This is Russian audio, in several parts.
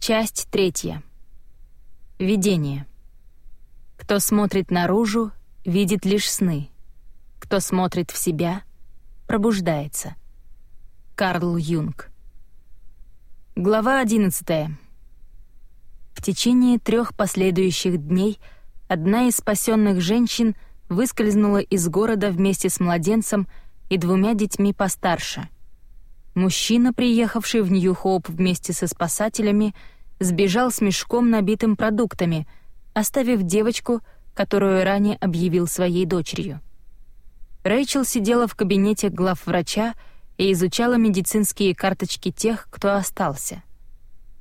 Часть третья. Видение. Кто смотрит наружу, видит лишь сны. Кто смотрит в себя, пробуждается. Карл Юнг. Глава 11. В течение трех последующих дней одна из спасенных женщин выскользнула из города вместе с младенцем и двумя детьми постарше — Мужчина, приехавший в Нью-Хоуп вместе со спасателями, сбежал с мешком, набитым продуктами, оставив девочку, которую ранее объявил своей дочерью. Рэйчел сидела в кабинете главврача и изучала медицинские карточки тех, кто остался.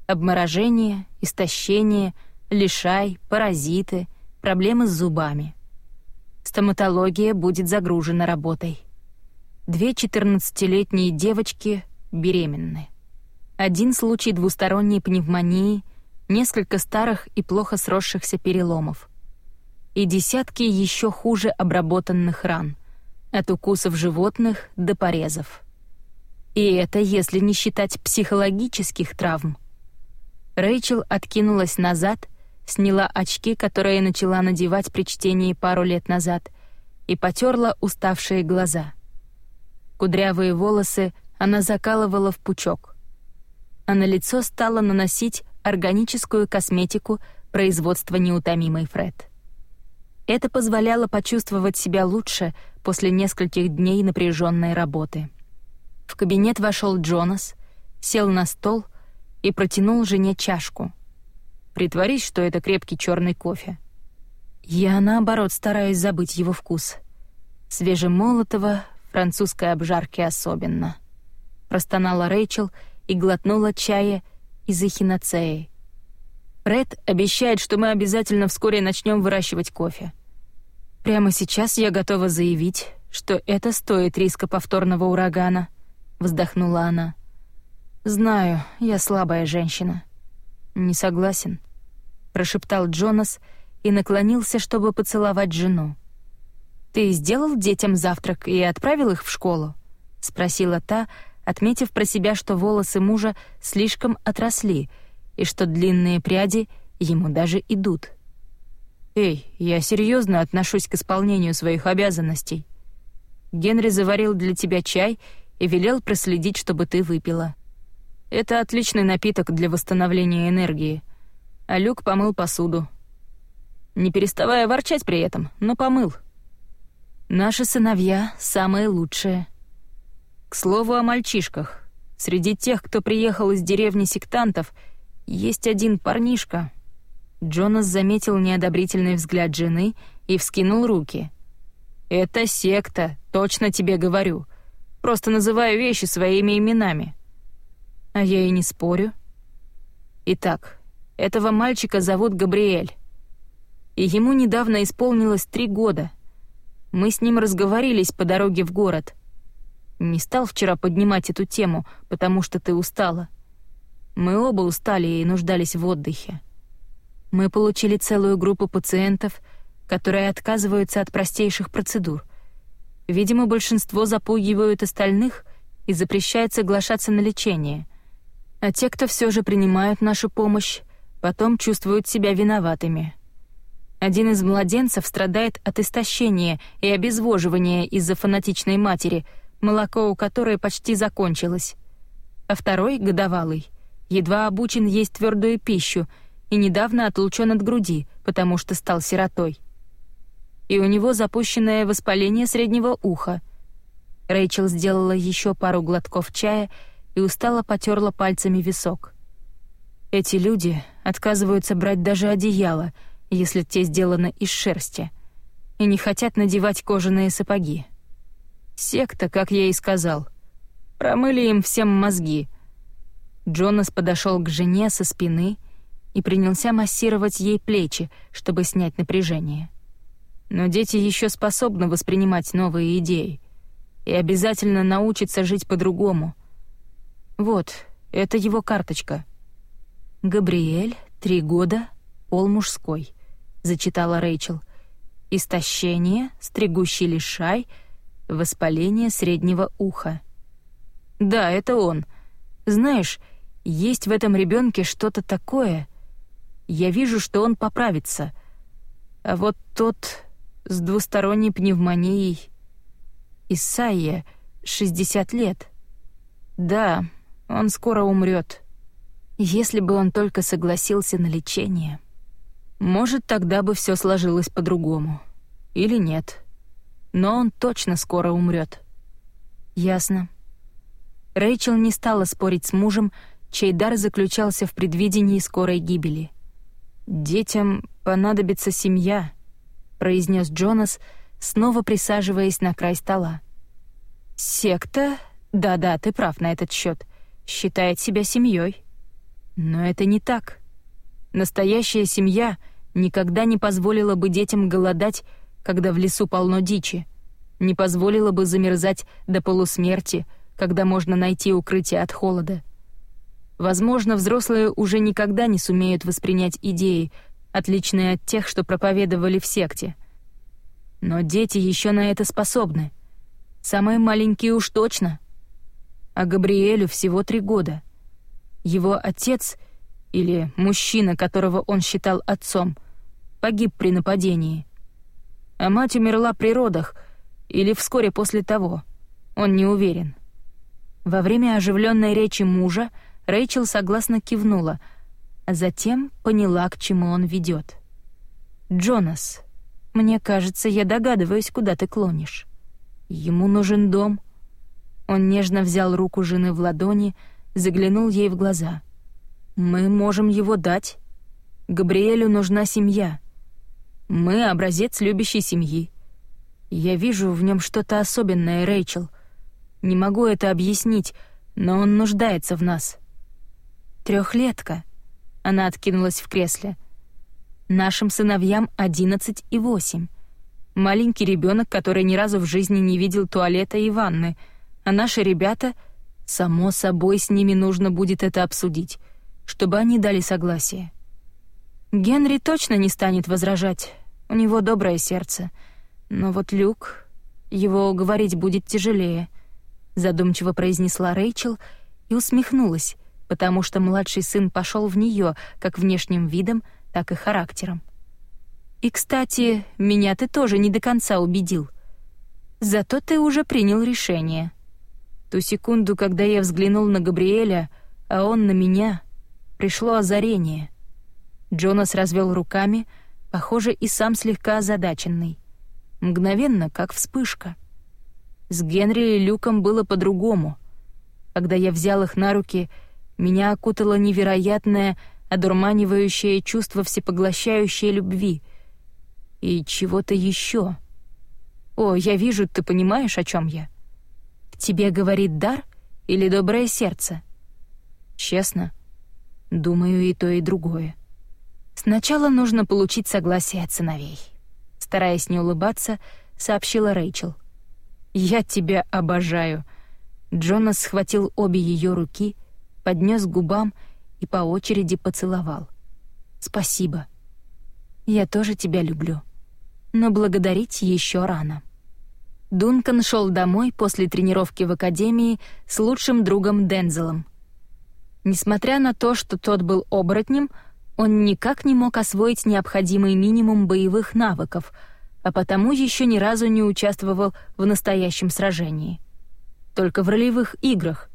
Обморожение, истощение, лишай, паразиты, проблемы с зубами. Стоматология будет загружена работой. Две 14-летние девочки беременны. Один случай двусторонней пневмонии, несколько старых и плохо сросшихся переломов. И десятки еще хуже обработанных ран, от укусов животных до порезов. И это если не считать психологических травм. Рэйчел откинулась назад, сняла очки, которые начала надевать при чтении пару лет назад, и потерла уставшие глаза — Кудрявые волосы она закалывала в пучок. А на лицо стала наносить органическую косметику производства неутомимой Фред. Это позволяло почувствовать себя лучше после нескольких дней напряженной работы. В кабинет вошел Джонас, сел на стол и протянул жене чашку. «Притворись, что это крепкий черный кофе». Я, наоборот, стараюсь забыть его вкус. Свежемолотого, французской обжарки особенно. Простонала Рэйчел и глотнула чая из эхиноцеи. Ред обещает, что мы обязательно вскоре начнем выращивать кофе. Прямо сейчас я готова заявить, что это стоит риска повторного урагана, вздохнула она. Знаю, я слабая женщина. Не согласен, прошептал Джонас и наклонился, чтобы поцеловать жену. «Ты сделал детям завтрак и отправил их в школу?» — спросила та, отметив про себя, что волосы мужа слишком отросли и что длинные пряди ему даже идут. «Эй, я серьезно отношусь к исполнению своих обязанностей. Генри заварил для тебя чай и велел проследить, чтобы ты выпила. Это отличный напиток для восстановления энергии. А Люк помыл посуду. Не переставая ворчать при этом, но помыл». Наши сыновья самые лучшие. К слову о мальчишках. Среди тех, кто приехал из деревни сектантов, есть один парнишка. Джонас заметил неодобрительный взгляд жены и вскинул руки. «Это секта, точно тебе говорю. Просто называю вещи своими именами». А я и не спорю. Итак, этого мальчика зовут Габриэль. И ему недавно исполнилось три года — мы с ним разговорились по дороге в город. Не стал вчера поднимать эту тему, потому что ты устала. Мы оба устали и нуждались в отдыхе. Мы получили целую группу пациентов, которые отказываются от простейших процедур. Видимо, большинство запугивают остальных и запрещают соглашаться на лечение. А те, кто все же принимают нашу помощь, потом чувствуют себя виноватыми — один из младенцев страдает от истощения и обезвоживания из-за фанатичной матери, молоко у которой почти закончилось. А второй, годовалый, едва обучен есть твердую пищу и недавно отлучен от груди, потому что стал сиротой. И у него запущенное воспаление среднего уха. Рэйчел сделала еще пару глотков чая и устало потерла пальцами висок. Эти люди отказываются брать даже одеяло — если те сделаны из шерсти, и не хотят надевать кожаные сапоги. Секта, как я и сказал. Промыли им всем мозги. Джонас подошел к жене со спины и принялся массировать ей плечи, чтобы снять напряжение. Но дети еще способны воспринимать новые идеи и обязательно научатся жить по-другому. Вот, это его карточка. Габриэль, три года, пол мужской. — зачитала Рэйчел. «Истощение, стригущий лишай, воспаление среднего уха». «Да, это он. Знаешь, Есть в этом ребенке что-то такое. Я вижу, что он поправится. А вот тот с двусторонней пневмонией... Исайя, 60 лет. Да, он скоро умрет. Если бы он только согласился на лечение... Может, тогда бы все сложилось по-другому. Или нет. Но он точно скоро умрет. Ясно. Рэйчел не стала спорить с мужем, чей дар заключался в предвидении скорой гибели. «Детям понадобится семья», — произнес Джонас, снова присаживаясь на край стола. «Секта? Да-да, ты прав на этот счет. Считает себя семьей. Но это не так. Настоящая семья никогда не позволила бы детям голодать, когда в лесу полно дичи, не позволила бы замерзать до полусмерти, когда можно найти укрытие от холода. Возможно, взрослые уже никогда не сумеют воспринять идеи, отличные от тех, что проповедовали в секте. Но дети еще на это способны. Самые маленькие уж точно. А Габриэлю всего три года. Его отец, или мужчина, которого он считал отцом, погиб при нападении. А мать умерла при родах, или вскоре после того. Он не уверен. Во время оживленной речи мужа Рэйчел согласно кивнула, а затем поняла, к чему он ведет. «Джонас, мне кажется, я догадываюсь, куда ты клонишь. Ему нужен дом». Он нежно взял руку жены в ладони, заглянул ей в глаза. «Мы можем его дать. Габриэлю нужна семья. Мы — образец любящей семьи. Я вижу в нем что-то особенное, Рэйчел. Не могу это объяснить, но он нуждается в нас. Трехлетка. Она откинулась в кресле. Нашим сыновьям одиннадцать и восемь. Маленький ребенок, который ни разу в жизни не видел туалета и ванны, а наши ребята, само собой, с ними нужно будет это обсудить, чтобы они дали согласие. Генри точно не станет возражать. У него доброе сердце. Но вот Люк, его уговорить будет тяжелее, задумчиво произнесла Рэйчел и усмехнулась, потому что младший сын пошел в нее как внешним видом, так и характером. И, кстати, меня ты тоже не до конца убедил. Зато ты уже принял решение. Ту секунду, когда я взглянул на Габриэля, а он на меня, пришло озарение. Джонас развел руками, похоже, и сам слегка озадаченный. Мгновенно, как вспышка. С Генри и Люком было по-другому. Когда я взял их на руки — меня окутало невероятное, одурманивающее чувство всепоглощающей любви. И чего-то еще. О, я вижу, ты понимаешь, о чем я. Тебе говорит дар или доброе сердце? Честно, думаю и то, и другое. Сначала нужно получить согласие от сыновей. Стараясь не улыбаться, сообщила Рэйчел. «Я тебя обожаю». Джонас схватил обе ее руки — поднес к губам и по очереди поцеловал. «Спасибо. Я тоже тебя люблю. Но благодарить еще рано». Дункан шел домой после тренировки в академии с лучшим другом Дензелом. Несмотря на то, что тот был оборотнем, он никак не мог освоить необходимый минимум боевых навыков, а потому еще ни разу не участвовал в настоящем сражении. Только в ролевых играх,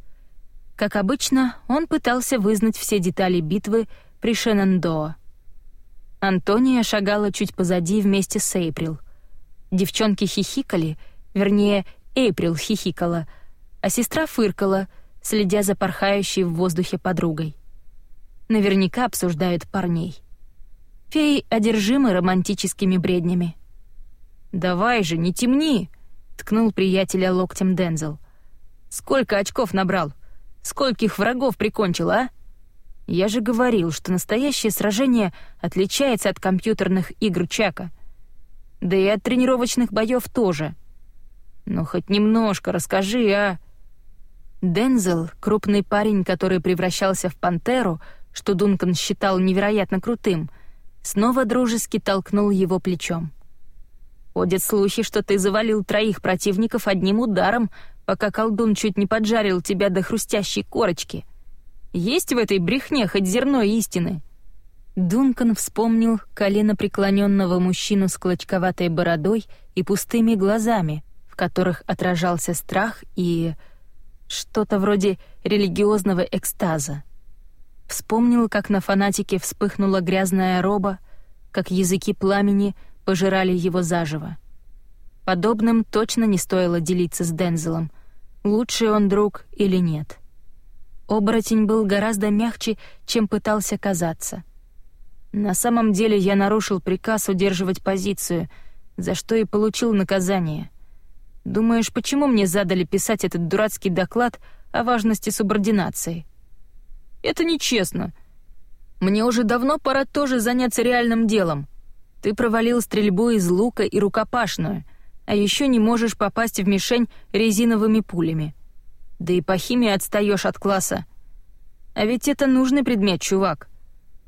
как обычно, он пытался вызнать все детали битвы при Шенандоа. Антония шагала чуть позади вместе с Эйприл. Девчонки хихикали, вернее, Эйприл хихикала, а сестра фыркала, следя за порхающей в воздухе подругой. Наверняка обсуждают парней. Феи одержимы романтическими бреднями. «Давай же, не темни!» — ткнул приятеля локтем Дензел. «Сколько очков набрал? Скольких врагов прикончил, а? Я же говорил, что настоящее сражение отличается от компьютерных игр Чака. Да и от тренировочных боев тоже. Ну, хоть немножко расскажи, а...» Дензел, крупный парень, который превращался в пантеру, что Дункан считал невероятно крутым, снова дружески толкнул его плечом. «Ходят слухи, что ты завалил троих противников одним ударом, пока колдун чуть не поджарил тебя до хрустящей корочки. Есть в этой брехне хоть зерно истины?» Дункан вспомнил колено преклоненного мужчину с клочковатой бородой и пустыми глазами, в которых отражался страх и что-то вроде религиозного экстаза. Вспомнил, как на фанатике вспыхнула грязная роба, как языки пламени пожирали его заживо. Подобным точно не стоило делиться с Дензелом, лучший он друг или нет. Оборотень был гораздо мягче, чем пытался казаться — на самом деле я нарушил приказ удерживать позицию, за что и получил наказание. Думаешь, почему мне задали писать этот дурацкий доклад о важности субординации? Это нечестно. Мне уже давно пора тоже заняться реальным делом. Ты провалил стрельбу из лука и рукопашную, а еще не можешь попасть в мишень резиновыми пулями. Да и по химии отстаешь от класса. А ведь это нужный предмет, чувак.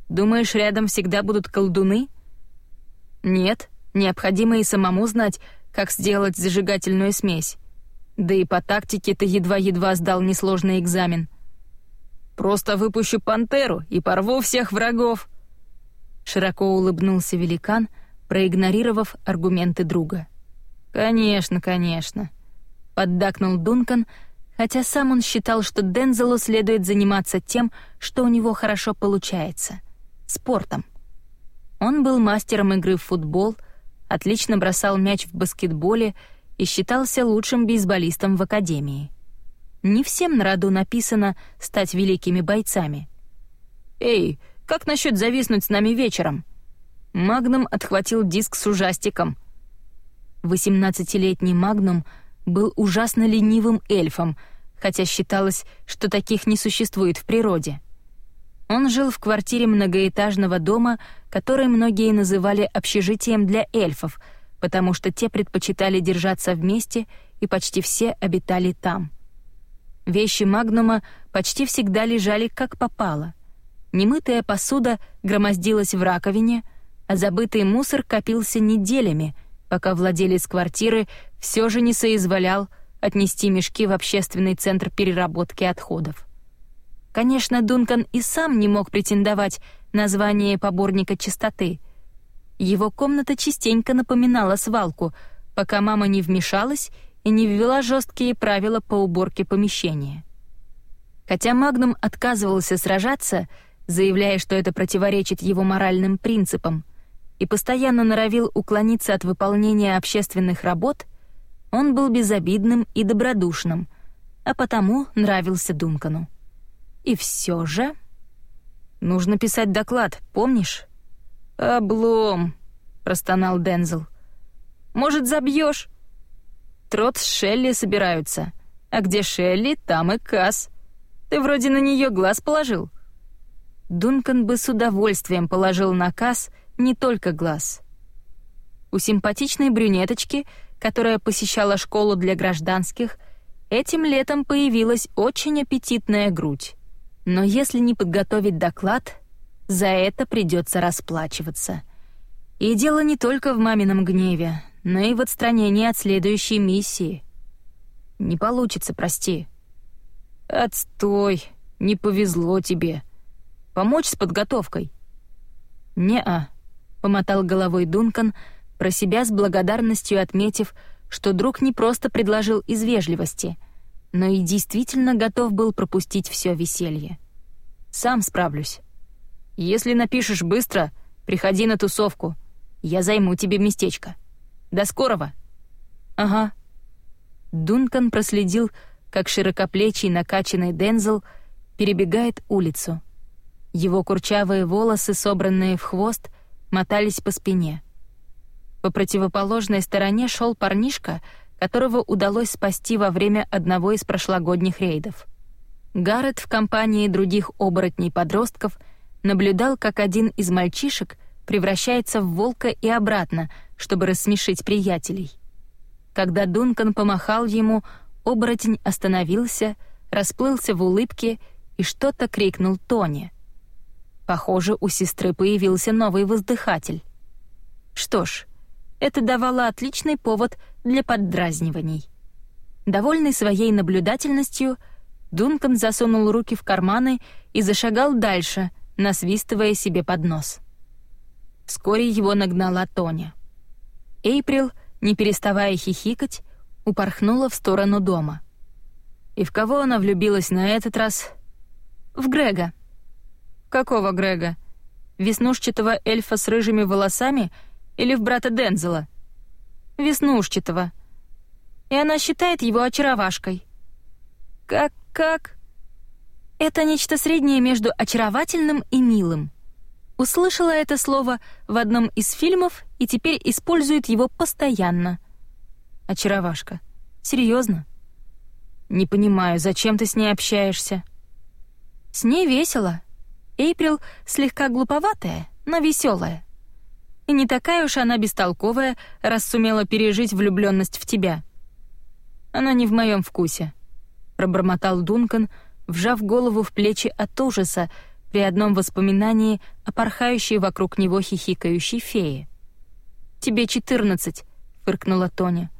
Думаешь, рядом всегда будут колдуны? Нет, необходимо и самому знать, как сделать зажигательную смесь. Да и по тактике ты едва-едва сдал несложный экзамен. Просто выпущу пантеру и порву всех врагов. Широко улыбнулся великан, проигнорировав аргументы друга. Конечно, конечно, поддакнул Дункан, хотя сам он считал, что Дензелу следует заниматься тем, что у него хорошо получается спортом. Он был мастером игры в футбол, отлично бросал мяч в баскетболе и считался лучшим бейсболистом в академии. Не всем на роду написано стать великими бойцами. «Эй, как насчет зависнуть с нами вечером?» Магнум отхватил диск с ужастиком. Восемнадцатилетний Магнум был ужасно ленивым эльфом, хотя считалось, что таких не существует в природе. Он жил в квартире многоэтажного дома, который многие называли общежитием для эльфов, потому что те предпочитали держаться вместе, и почти все обитали там. Вещи Магнума почти всегда лежали как попало. Немытая посуда громоздилась в раковине, а забытый мусор копился неделями, пока владелец квартиры все же не соизволял отнести мешки в общественный центр переработки отходов. Конечно, Дункан и сам не мог претендовать на звание поборника чистоты. Его комната частенько напоминала свалку, пока мама не вмешалась и не ввела жесткие правила по уборке помещения. Хотя Магнум отказывался сражаться, заявляя, что это противоречит его моральным принципам, и постоянно норовил уклониться от выполнения общественных работ, он был безобидным и добродушным, а потому нравился Дункану. И все же... Нужно писать доклад, помнишь? Облом, простонал Дензел. Может, забьешь? Трот с Шелли собираются. А где Шелли, там и Касс. Ты вроде на нее глаз положил. Дункан бы с удовольствием положил на Касс не только глаз. У симпатичной брюнеточки, которая посещала школу для гражданских, этим летом появилась очень аппетитная грудь. Но если не подготовить доклад, за это придется расплачиваться. И дело не только в мамином гневе, но и в отстранении от следующей миссии. Не получится, прости. Отстой, не повезло тебе. Помочь с подготовкой? Не-а, помотал головой Дункан, про себя с благодарностью отметив, что друг не просто предложил из вежливости — но и действительно готов был пропустить все веселье. «Сам справлюсь. Если напишешь быстро, приходи на тусовку. Я займу тебе местечко. До скорого!» «Ага». Дункан проследил, как широкоплечий накачанный Дензел перебегает улицу. Его курчавые волосы, собранные в хвост, мотались по спине. По противоположной стороне шел парнишка — которого удалось спасти во время одного из прошлогодних рейдов. Гаррет в компании других оборотней-подростков наблюдал, как один из мальчишек превращается в волка и обратно, чтобы рассмешить приятелей. Когда Дункан помахал ему, оборотень остановился, расплылся в улыбке и что-то крикнул Тони. Похоже, у сестры появился новый воздыхатель. Что ж, это давало отличный повод для поддразниваний. Довольный своей наблюдательностью, Дункан засунул руки в карманы и зашагал дальше, насвистывая себе под нос. Вскоре его нагнала Тоня. Эйприл, не переставая хихикать, упорхнула в сторону дома. И в кого она влюбилась на этот раз? В Грега. Какого Грега? Веснушчатого эльфа с рыжими волосами или в брата Дензела? Веснушчатого. И она считает его очаровашкой. Как-как? Это нечто среднее между очаровательным и милым. Услышала это слово в одном из фильмов и теперь использует его постоянно. Очаровашка. Серьезно? Не понимаю, зачем ты с ней общаешься? С ней весело. Эйприл слегка глуповатая, но веселая. И не такая уж она бестолковая, раз сумела пережить влюбленность в тебя. Она не в моем вкусе, пробормотал Дункан, вжав голову в плечи от ужаса при одном воспоминании о порхающей вокруг него хихикающей фее. «Тебе четырнадцать», — фыркнула Тоня.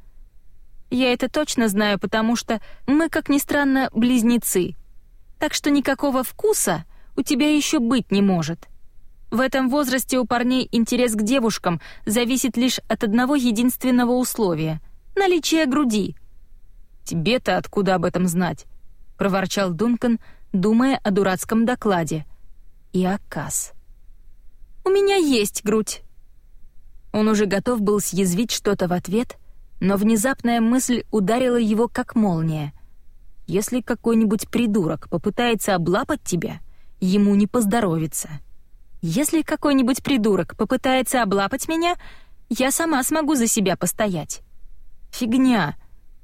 «Я это точно знаю, потому что мы, как ни странно, близнецы. Так что никакого вкуса у тебя еще быть не может. В этом возрасте у парней интерес к девушкам зависит лишь от одного единственного условия — наличия груди». «Тебе-то откуда об этом знать?» — проворчал Дункан, думая о дурацком докладе. И оказ. «У меня есть грудь». Он уже готов был съязвить что-то в ответ, но внезапная мысль ударила его как молния. Если какой-нибудь придурок попытается облапать тебя, ему не поздоровится. Если какой-нибудь придурок попытается облапать меня, я сама смогу за себя постоять. Фигня.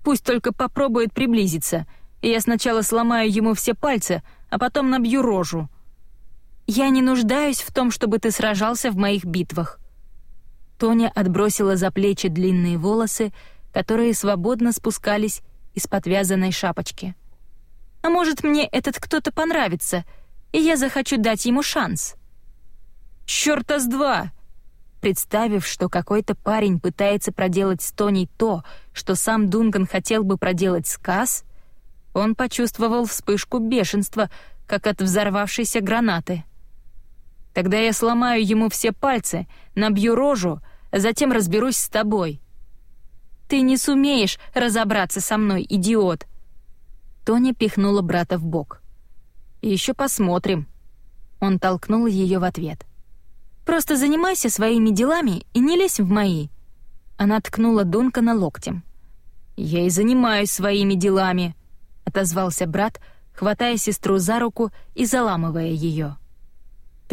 Пусть только попробует приблизиться, и я сначала сломаю ему все пальцы, а потом набью рожу. Я не нуждаюсь в том, чтобы ты сражался в моих битвах. Тоня отбросила за плечи длинные волосы, которые свободно спускались из подвязанной шапочки. А может, мне этот кто-то понравится, и я захочу дать ему шанс. Чёрта с два! Представив, что какой-то парень пытается проделать с Тоней то, что сам Дунган хотел бы проделать с Касс, он почувствовал вспышку бешенства, как от взорвавшейся гранаты. Тогда я сломаю ему все пальцы, набью рожу — затем разберусь с тобой. Ты не сумеешь разобраться со мной, идиот. Тоня пихнула брата в бок. Еще посмотрим. Он толкнул ее в ответ. Просто занимайся своими делами и не лезь в мои. Она ткнула Дункана локтем. Я и занимаюсь своими делами, отозвался брат, хватая сестру за руку и заламывая ее.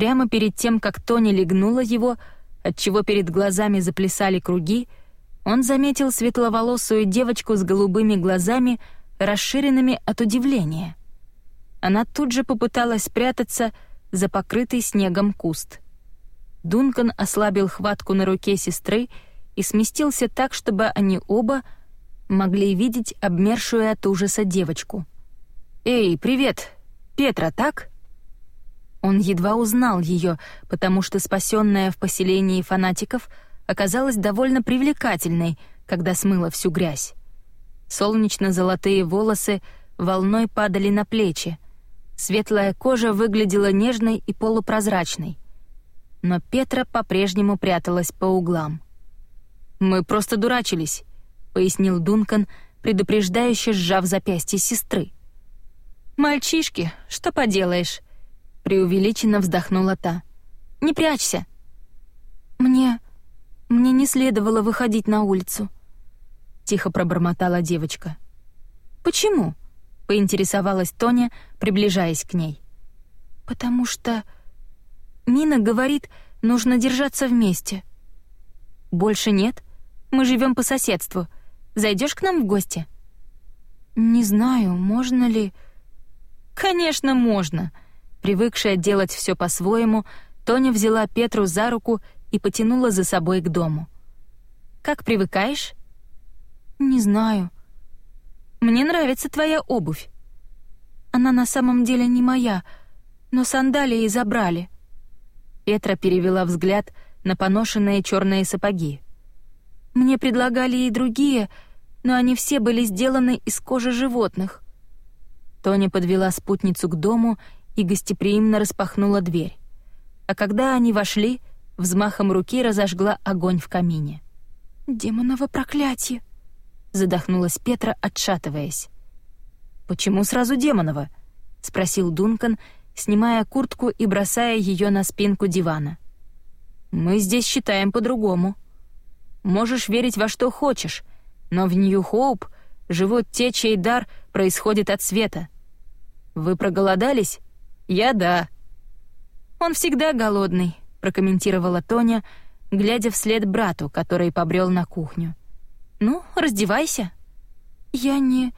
Прямо перед тем, как Тоня легнула его, отчего перед глазами заплясали круги, он заметил светловолосую девочку с голубыми глазами, расширенными от удивления. Она тут же попыталась спрятаться за покрытый снегом куст. Дункан ослабил хватку на руке сестры и сместился так, чтобы они оба могли видеть обмершую от ужаса девочку. «Эй, привет! Петра, так?» Он едва узнал ее, потому что спасенная в поселении фанатиков оказалась довольно привлекательной, когда смыла всю грязь. Солнечно-золотые волосы волной падали на плечи. Светлая кожа выглядела нежной и полупрозрачной. Но Петра по-прежнему пряталась по углам. «Мы просто дурачились», — пояснил Дункан, предупреждающе сжав запястье сестры. «Мальчишки, что поделаешь?» Преувеличенно вздохнула та. Не прячься. Мне мне не следовало выходить на улицу, тихо пробормотала девочка. Почему? поинтересовалась Тоня, приближаясь к ней. Потому что Нина говорит, нужно держаться вместе. Больше нет. Мы живем по соседству. Зайдешь к нам в гости? Не знаю, можно ли. Конечно, можно. Привыкшая делать все по-своему, Тоня взяла Петру за руку и потянула за собой к дому. «Как привыкаешь?» «Не знаю. Мне нравится твоя обувь. Она на самом деле не моя, но сандалии забрали». Петра перевела взгляд на поношенные черные сапоги. «Мне предлагали и другие, но они все были сделаны из кожи животных. Тоня подвела спутницу к дому и гостеприимно распахнула дверь. А когда они вошли, взмахом руки разожгла огонь в камине. «Демоново проклятие!» — задохнулась Петра, отшатываясь. «Почему сразу демоново?» — спросил Дункан, снимая куртку и бросая ее на спинку дивана. «Мы здесь считаем по-другому. Можешь верить во что хочешь, но в Нью-Хоуп живут те, чей дар происходит от света. Вы проголодались? Я — да». «Он всегда голодный», — прокомментировала Тоня, глядя вслед брату, который побрел на кухню. «Ну, раздевайся». «Я не...»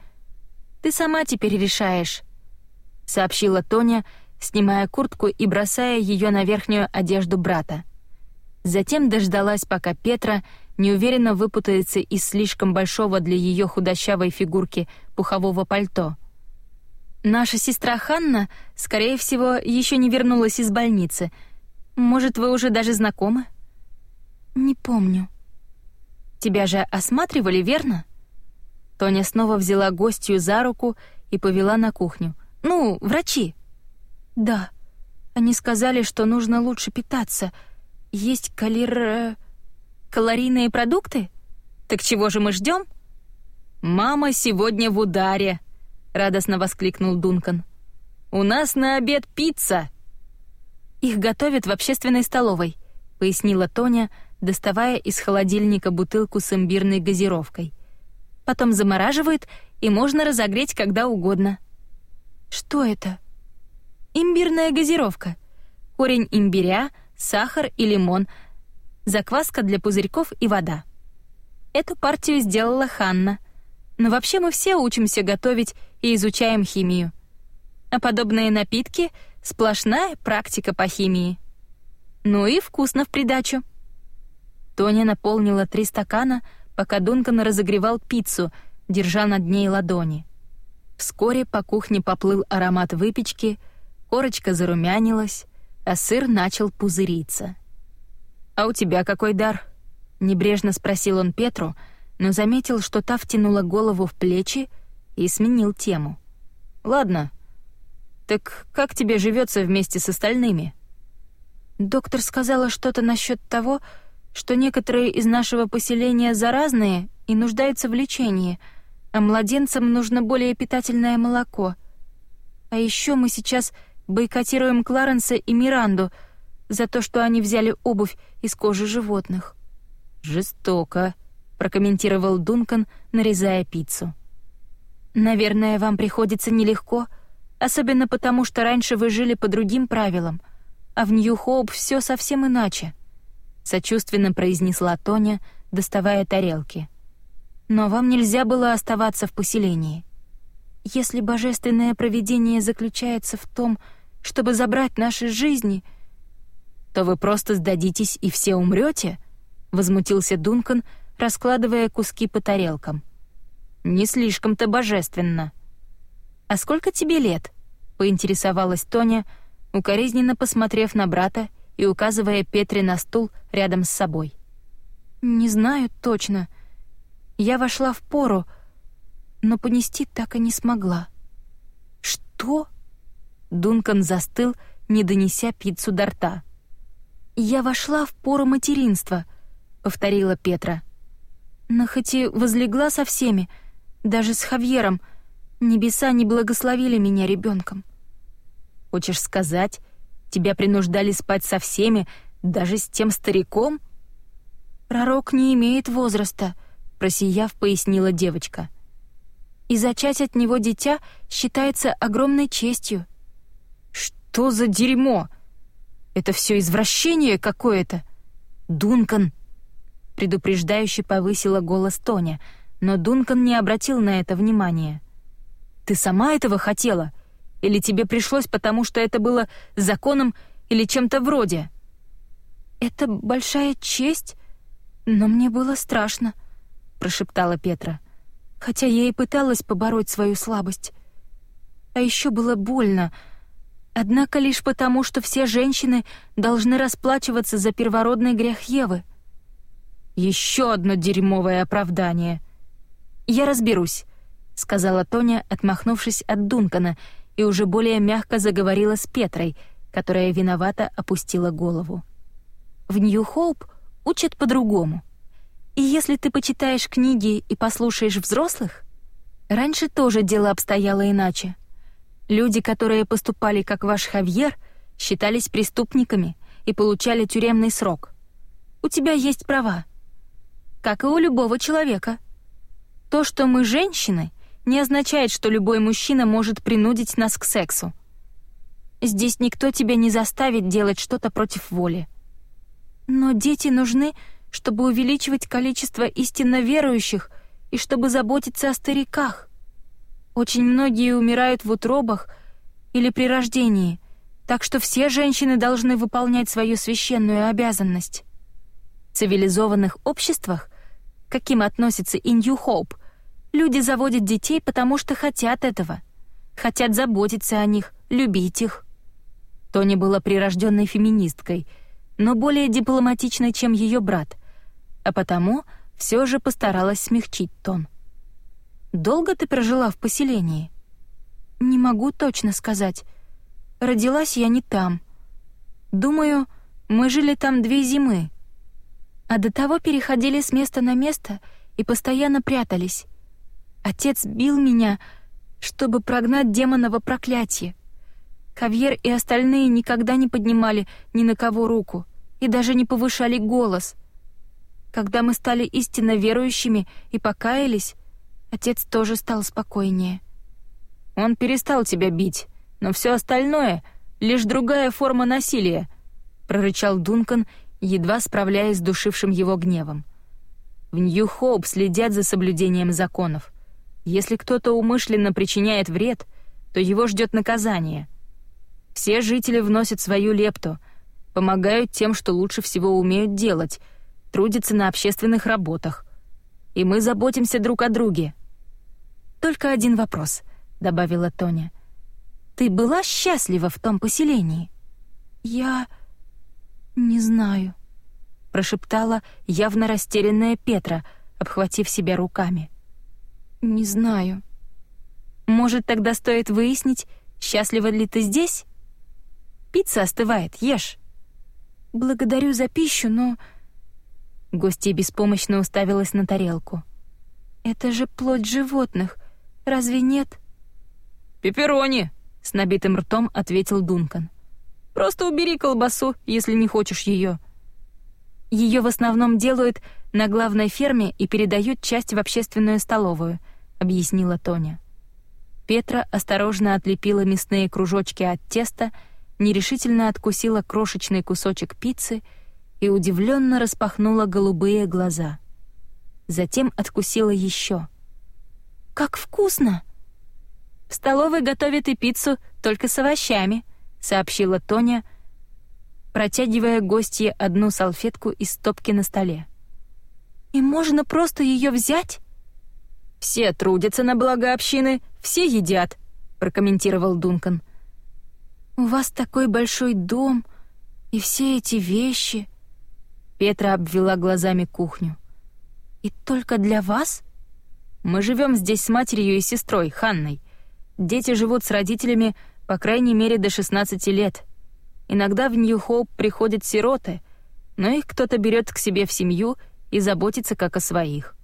«Ты сама теперь решаешь», — сообщила Тоня, снимая куртку и бросая ее на верхнюю одежду брата. Затем дождалась, пока Петра неуверенно выпутается из слишком большого для ее худощавой фигурки пухового пальто. «Наша сестра Ханна, скорее всего, еще не вернулась из больницы. Может, вы уже даже знакомы?» «Не помню». «Тебя же осматривали, верно?» Тоня снова взяла гостью за руку и повела на кухню. «Ну, врачи». «Да. Они сказали, что нужно лучше питаться. Есть калир... Э, калорийные продукты? Так чего же мы ждем? «Мама сегодня в ударе», — радостно воскликнул Дункан. «У нас на обед пицца!» «Их готовят в общественной столовой», — пояснила Тоня, доставая из холодильника бутылку с имбирной газировкой. «Потом замораживают, и можно разогреть когда угодно». «Что это?» «Имбирная газировка. Корень имбиря, сахар и лимон, закваска для пузырьков и вода». Эту партию сделала Ханна. Но вообще мы все учимся готовить и изучаем химию. А подобные напитки — сплошная практика по химии. Ну и вкусно в придачу. Тоня наполнила три стакана, пока Дункан разогревал пиццу, держа над ней ладони. Вскоре по кухне поплыл аромат выпечки, корочка зарумянилась, а сыр начал пузыриться. «А у тебя какой дар?» — небрежно спросил он Петру, но заметил, что та втянула голову в плечи и сменил тему. «Ладно. Так как тебе живется вместе с остальными?» «Доктор сказала что-то насчет того, что некоторые из нашего поселения заразные и нуждаются в лечении, а младенцам нужно более питательное молоко. А еще мы сейчас бойкотируем Кларенса и Миранду за то, что они взяли обувь из кожи животных». «Жестоко», — прокомментировал Дункан, нарезая пиццу. «Наверное, вам приходится нелегко, особенно потому, что раньше вы жили по другим правилам, а в Нью-Хоуп все совсем иначе», — сочувственно произнесла Тоня, доставая тарелки. «Но вам нельзя было оставаться в поселении. Если божественное провидение заключается в том, чтобы забрать наши жизни, то вы просто сдадитесь и все умрете? возмутился Дункан, раскладывая куски по тарелкам. Не слишком-то божественно. А сколько тебе лет? поинтересовалась Тоня, укоризненно посмотрев на брата и указывая Петре на стул рядом с собой. Не знаю точно. Я вошла в пору, но понести так и не смогла. Что? Дункан застыл, не донеся пиццу до рта. Я вошла в пору материнства, повторила Петра. Но хоть и возлегла со всеми, даже с Хавьером, небеса не благословили меня ребенком. Хочешь сказать, тебя принуждали спать со всеми, даже с тем стариком? Пророк не имеет возраста, просияв, пояснила девочка и зачать от него дитя считается огромной честью. Что за дерьмо? Это все извращение какое-то. Дункан предупреждающе повысила голос Тоня, но Дункан не обратил на это внимания. Ты сама этого хотела или тебе пришлось потому, что это было законом или чем-то вроде? Это большая честь, но мне было страшно, прошептала Петра хотя я и пыталась побороть свою слабость. А еще было больно, однако лишь потому, что все женщины должны расплачиваться за первородный грех Евы. Еще одно дерьмовое оправдание. Я разберусь. — сказала Тоня, отмахнувшись от Дункана, и уже более мягко заговорила с Петрой, которая виновато опустила голову. «В Нью-Хоуп учат по-другому. И если ты почитаешь книги и послушаешь взрослых, раньше тоже дело обстояло иначе. Люди, которые поступали как ваш Хавьер, считались преступниками и получали тюремный срок. У тебя есть права, как и у любого человека. То, что мы женщины — не означает, что любой мужчина может принудить нас к сексу. Здесь никто тебя не заставит делать что-то против воли. Но дети нужны, чтобы увеличивать количество истинно верующих и чтобы заботиться о стариках. Очень многие умирают в утробах или при рождении, так что все женщины должны выполнять свою священную обязанность. В цивилизованных обществах, каким относится и Нью-Хоуп, Люди заводят детей, потому что хотят этого. Хотят заботиться о них, любить их. Тони была прирожденной феминисткой, но более дипломатичной, чем ее брат, а потому все же постаралась смягчить тон. «Долго ты прожила в поселении?» «Не могу точно сказать. Родилась я не там. Думаю, мы жили там две зимы. А до того переходили с места на место и постоянно прятались. Отец бил меня, чтобы прогнать демоново проклятие. Кавьер и остальные никогда не поднимали ни на кого руку и даже не повышали голос. Когда мы стали истинно верующими и покаялись, отец тоже стал спокойнее. Он перестал тебя бить, но все остальное — лишь другая форма насилия, — прорычал Дункан, едва справляясь с душившим его гневом. В Нью-Хоуп следят за соблюдением законов. Если кто-то умышленно причиняет вред, то его ждет наказание. Все жители вносят свою лепту, помогают тем, что лучше всего умеют делать, трудятся на общественных работах. И мы заботимся друг о друге. «Только один вопрос», — добавила Тоня. «Ты была счастлива в том поселении?» «Я... не знаю», — прошептала явно растерянная Петра, обхватив себя руками. «Не знаю. Может, тогда стоит выяснить, счастлива ли ты здесь? Пицца остывает, ешь». «Благодарю за пищу, но...» Гостья беспомощно уставилась на тарелку. «Это же плоть животных, разве нет?» «Пепперони!» — с набитым ртом ответил Дункан. «Просто убери колбасу, если не хочешь ее. Ее в основном делают на главной ферме и передают часть в общественную столовую — объяснила Тоня. Петра осторожно отлепила мясные кружочки от теста, нерешительно откусила крошечный кусочек пиццы и удивленно распахнула голубые глаза. Затем откусила еще. «Как вкусно!» «В столовой готовят и пиццу, только с овощами», — сообщила Тоня, протягивая гостье одну салфетку из стопки на столе. «И можно просто ее взять?» «Все трудятся на благо общины, все едят», — прокомментировал Дункан. «У вас такой большой дом и все эти вещи...» Петра обвела глазами кухню. «И только для вас?» «Мы живем здесь с матерью и сестрой, Ханной. Дети живут с родителями по крайней мере до 16 лет. Иногда в Нью-Хоуп приходят сироты, но их кто-то берет к себе в семью и заботится как о своих.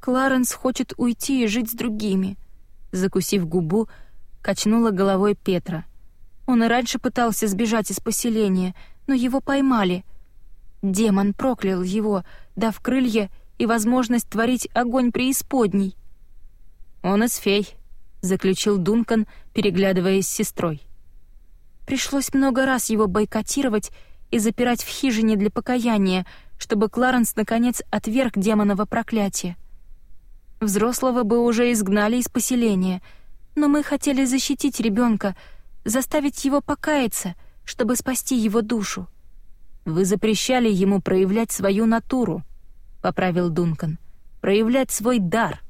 Кларенс хочет уйти и жить с другими. Закусив губу, качнула головой Петра. Он и раньше пытался сбежать из поселения, но его поймали. Демон проклял его, дав крылья и возможность творить огонь преисподней. «Он из фей», — заключил Дункан, переглядываясь с сестрой. Пришлось много раз его бойкотировать и запирать в хижине для покаяния, чтобы Кларенс наконец отверг демоново проклятие. Взрослого бы уже изгнали из поселения, но мы хотели защитить ребенка, заставить его покаяться, чтобы спасти его душу. Вы запрещали ему проявлять свою натуру, поправил Дункан. Проявлять свой дар.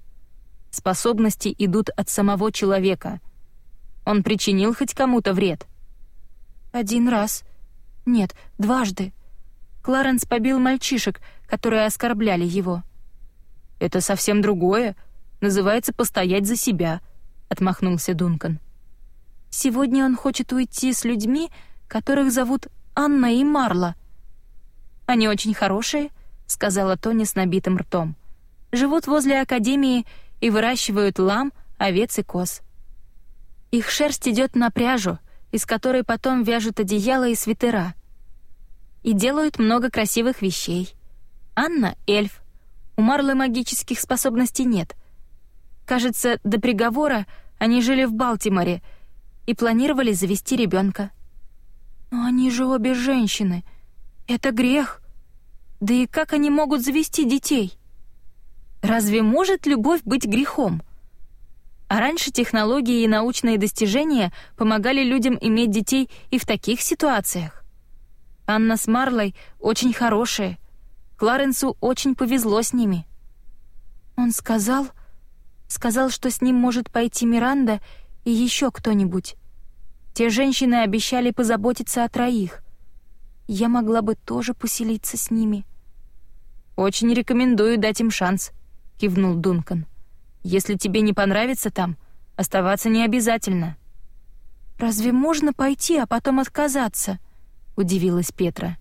Способности идут от самого человека. Он причинил хоть кому-то вред. Один раз. Нет, дважды. Кларенс побил мальчишек, которые оскорбляли его. Это совсем другое. Называется «постоять за себя», — отмахнулся Дункан. «Сегодня он хочет уйти с людьми, которых зовут Анна и Марла». «Они очень хорошие», — сказала Тони с набитым ртом. «Живут возле Академии и выращивают лам, овец и коз. Их шерсть идет на пряжу, из которой потом вяжут одеяла и свитера. И делают много красивых вещей. Анна — эльф. У Марлы магических способностей нет. Кажется, до приговора они жили в Балтиморе и планировали завести ребенка. Но они же обе женщины. Это грех. Да и как они могут завести детей? Разве может любовь быть грехом? А раньше технологии и научные достижения помогали людям иметь детей и в таких ситуациях. Анна с Марлой очень хорошие. Кларенсу очень повезло с ними. Он сказал, сказал, что с ним может пойти Миранда и еще кто-нибудь. Те женщины обещали позаботиться о троих. Я могла бы тоже поселиться с ними. Очень рекомендую дать им шанс. — кивнул Дункан. «Если тебе не понравится там, оставаться не обязательно». «Разве можно пойти, а потом отказаться?» — удивилась Петра.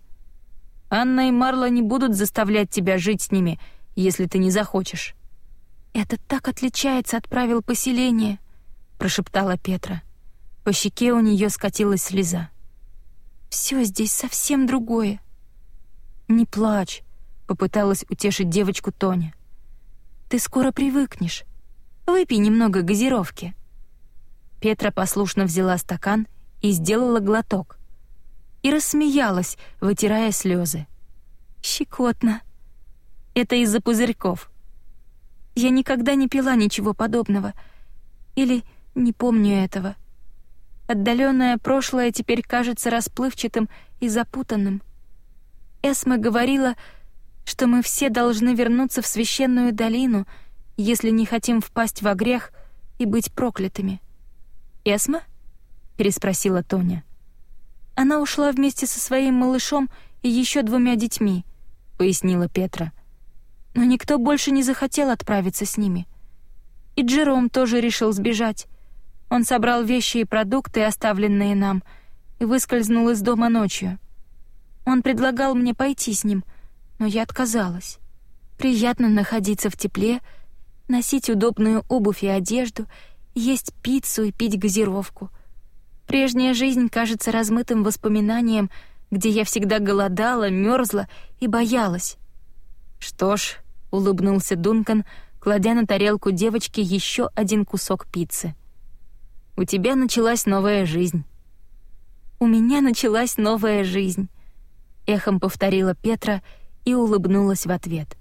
«Анна и Марла не будут заставлять тебя жить с ними, если ты не захочешь». «Это так отличается от правил поселения», — прошептала Петра. По щеке у нее скатилась слеза. «Все здесь совсем другое». «Не плачь», — попыталась утешить девочку Тоня. Ты скоро привыкнешь. Выпей немного газировки». Петра послушно взяла стакан и сделала глоток. И рассмеялась, вытирая слезы. «Щекотно». «Это из-за пузырьков». «Я никогда не пила ничего подобного. Или не помню этого. Отдаленное прошлое теперь кажется расплывчатым и запутанным. Эсма говорила, что мы все должны вернуться в священную долину, если не хотим впасть во грех и быть проклятыми. «Эсма?» — переспросила Тоня. «Она ушла вместе со своим малышом и еще двумя детьми», — пояснила Петра. «Но никто больше не захотел отправиться с ними. И Джером тоже решил сбежать. Он собрал вещи и продукты, оставленные нам, и выскользнул из дома ночью. Он предлагал мне пойти с ним — но я отказалась. Приятно находиться в тепле, носить удобную обувь и одежду, есть пиццу и пить газировку. Прежняя жизнь кажется размытым воспоминанием, где я всегда голодала, мерзла и боялась. Что ж, улыбнулся Дункан, кладя на тарелку девочки еще один кусок пиццы. У тебя началась новая жизнь. У меня началась новая жизнь, эхом повторила Петра и улыбнулась в ответ.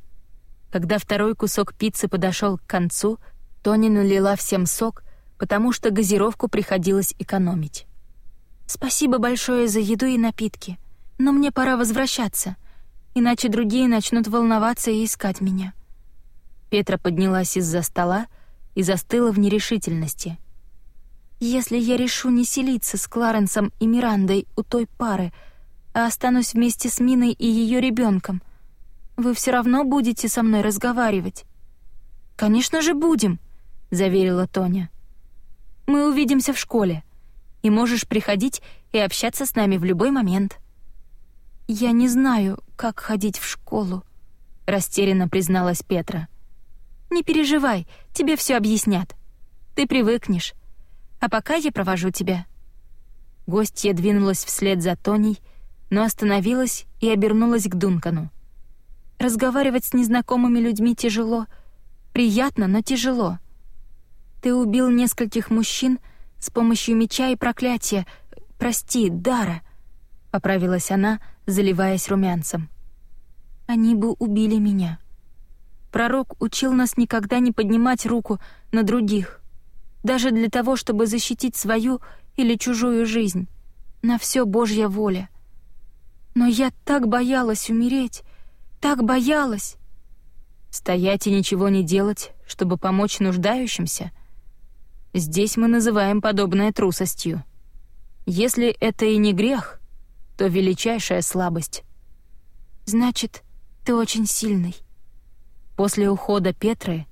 Когда второй кусок пиццы подошел к концу, Тони налила всем сок, потому что газировку приходилось экономить. «Спасибо большое за еду и напитки, но мне пора возвращаться, иначе другие начнут волноваться и искать меня». Петра поднялась из-за стола и застыла в нерешительности. «Если я решу не селиться с Кларенсом и Мирандой у той пары, а останусь вместе с Миной и ее ребенком, вы все равно будете со мной разговаривать». «Конечно же будем», — заверила Тоня. «Мы увидимся в школе, и можешь приходить и общаться с нами в любой момент». «Я не знаю, как ходить в школу», — растерянно призналась Петра. «Не переживай, тебе все объяснят. Ты привыкнешь. А пока я провожу тебя». Гостья двинулась вслед за Тоней, но остановилась и обернулась к Дункану. Разговаривать с незнакомыми людьми тяжело. Приятно, но тяжело. Ты убил нескольких мужчин с помощью меча и проклятия. Прости, дара, поправилась она, заливаясь румянцем. Они бы убили меня. Пророк учил нас никогда не поднимать руку на других, даже для того, чтобы защитить свою или чужую жизнь. На все Божья воля. Но я так боялась умереть, так боялась. Стоять и ничего не делать, чтобы помочь нуждающимся? Здесь мы называем подобное трусостью. Если это и не грех, то величайшая слабость. Значит, ты очень сильный. После ухода Петры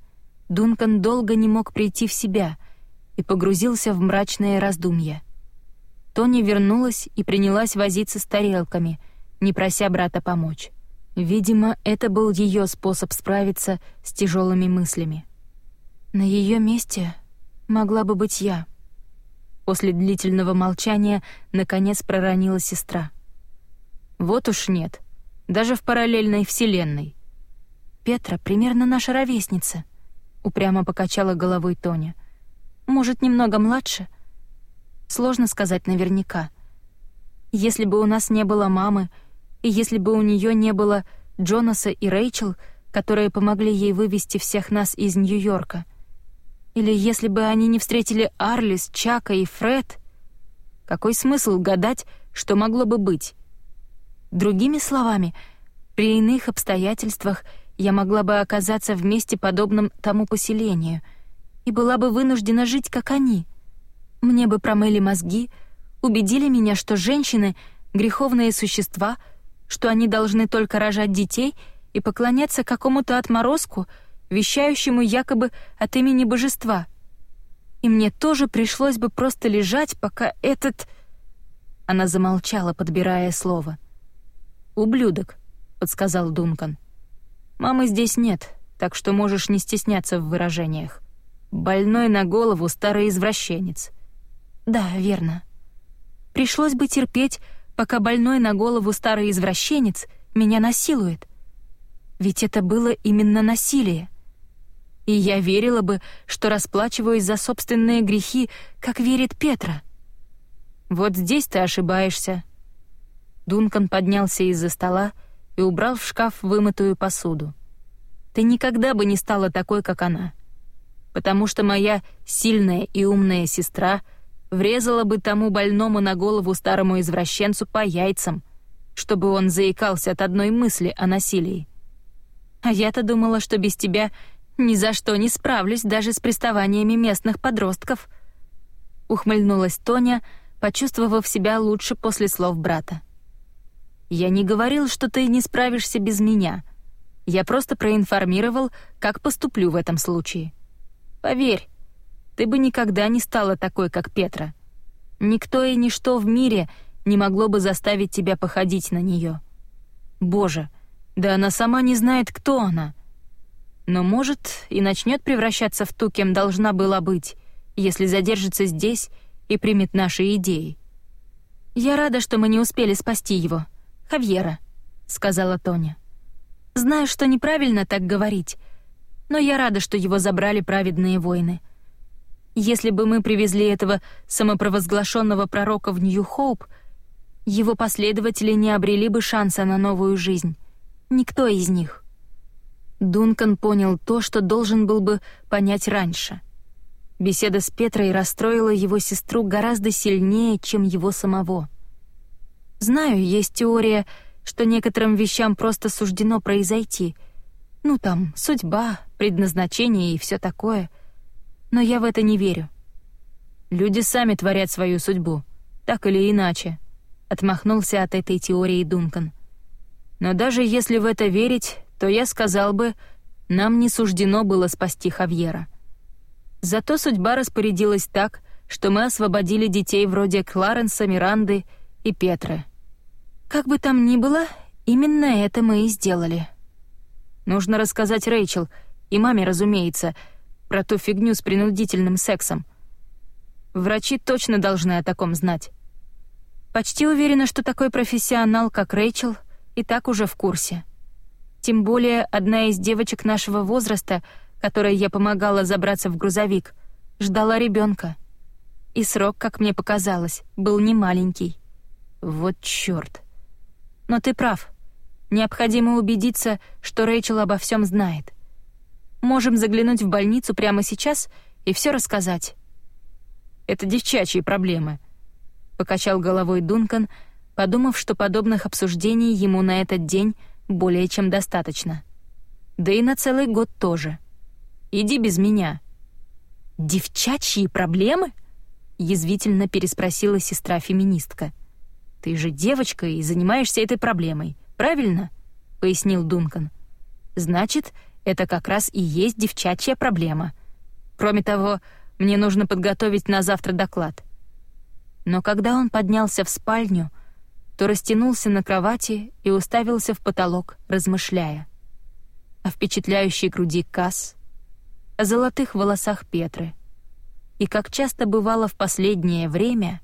Дункан долго не мог прийти в себя и погрузился в мрачное раздумье. Тони вернулась и принялась возиться с тарелками, не прося брата помочь. Видимо, это был ее способ справиться с тяжелыми мыслями. На ее месте могла бы быть я. После длительного молчания наконец проронила сестра. Вот уж нет, даже в параллельной вселенной. Петра примерно наша ровесница, упрямо покачала головой Тоня. Может, немного младше? Сложно сказать наверняка. Если бы у нас не было мамы, и если бы у нее не было Джонаса и Рэйчел, которые помогли ей вывести всех нас из Нью-Йорка, или если бы они не встретили Арлис, Чака и Фред, какой смысл гадать, что могло бы быть? Другими словами, при иных обстоятельствах я могла бы оказаться в месте, подобном тому поселению, и была бы вынуждена жить, как они. Мне бы промыли мозги, убедили меня, что женщины — греховные существа, что они должны только рожать детей и поклоняться какому-то отморозку — вещающему якобы от имени божества. И мне тоже пришлось бы просто лежать, пока этот... Она замолчала, подбирая слово. «Ублюдок», — подсказал Дункан. «Мамы здесь нет, так что можешь не стесняться в выражениях. Больной на голову старый извращенец». «Да, верно. Пришлось бы терпеть, пока больной на голову старый извращенец меня насилует. Ведь это было именно насилие и я верила бы, что расплачиваюсь за собственные грехи, как верит Петра. Вот здесь ты ошибаешься. Дункан поднялся из-за стола и убрал в шкаф вымытую посуду. Ты никогда бы не стала такой, как она. Потому что моя сильная и умная сестра врезала бы тому больному на голову старому извращенцу по яйцам, чтобы он заикался от одной мысли о насилии. А я-то думала, что без тебя ни за что не справлюсь даже с приставаниями местных подростков. Ухмыльнулась Тоня, почувствовав себя лучше после слов брата. Я не говорил, что ты не справишься без меня. Я просто проинформировал, как поступлю в этом случае. Поверь, ты бы никогда не стала такой, как Петра. Никто и ничто в мире не могло бы заставить тебя походить на нее. Боже, да она сама не знает, кто она — но, может, и начнет превращаться в ту, кем должна была быть, если задержится здесь и примет наши идеи. «Я рада, что мы не успели спасти его, Хавьера», — сказала Тоня. «Знаю, что неправильно так говорить, но я рада, что его забрали праведные воины. Если бы мы привезли этого самопровозглашенного пророка в Нью-Хоуп, его последователи не обрели бы шанса на новую жизнь. Никто из них. Дункан понял то, что должен был бы понять раньше. Беседа с Петрой расстроила его сестру гораздо сильнее, чем его самого. Знаю, есть теория, что некоторым вещам просто суждено произойти. Ну там, судьба, предназначение и все такое. Но я в это не верю. Люди сами творят свою судьбу, так или иначе. Отмахнулся от этой теории Дункан. Но даже если в это верить, то я сказал бы, нам не суждено было спасти Хавьера. Зато судьба распорядилась так, что мы освободили детей вроде Кларенса, Миранды и Петры. Как бы там ни было, именно это мы и сделали. Нужно рассказать Рэйчел, и маме, разумеется, про ту фигню с принудительным сексом. Врачи точно должны о таком знать. Почти уверена, что такой профессионал, как Рэйчел, и так уже в курсе. Тем более одна из девочек нашего возраста, которой я помогала забраться в грузовик, ждала ребенка. И срок, как мне показалось, был не маленький. Вот чёрт. Но ты прав. Необходимо убедиться, что Рэйчел обо всем знает. Можем заглянуть в больницу прямо сейчас и все рассказать. Это девчачьи проблемы, покачал головой Дункан, подумав, что подобных обсуждений ему на этот день более чем достаточно. Да и на целый год тоже. Иди без меня. Девчачьи проблемы? Язвительно переспросила сестра-феминистка. Ты же девочка и занимаешься этой проблемой, правильно? Пояснил Дункан. Значит, это как раз и есть девчачья проблема. Кроме того, мне нужно подготовить на завтра доклад. Но когда он поднялся в спальню, то растянулся на кровати и уставился в потолок, размышляя. О впечатляющей груди Касс, о золотых волосах Петры и, как часто бывало в последнее время,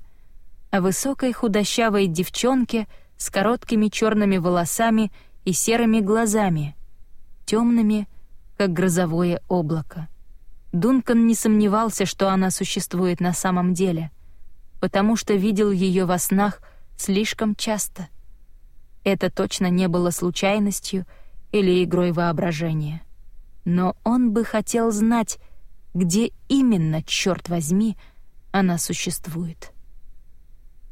о высокой худощавой девчонке с короткими черными волосами и серыми глазами, темными, как грозовое облако. Дункан не сомневался, что она существует на самом деле, потому что видел ее во снах слишком часто. Это точно не было случайностью или игрой воображения. Но он бы хотел знать, где именно, черт возьми, она существует.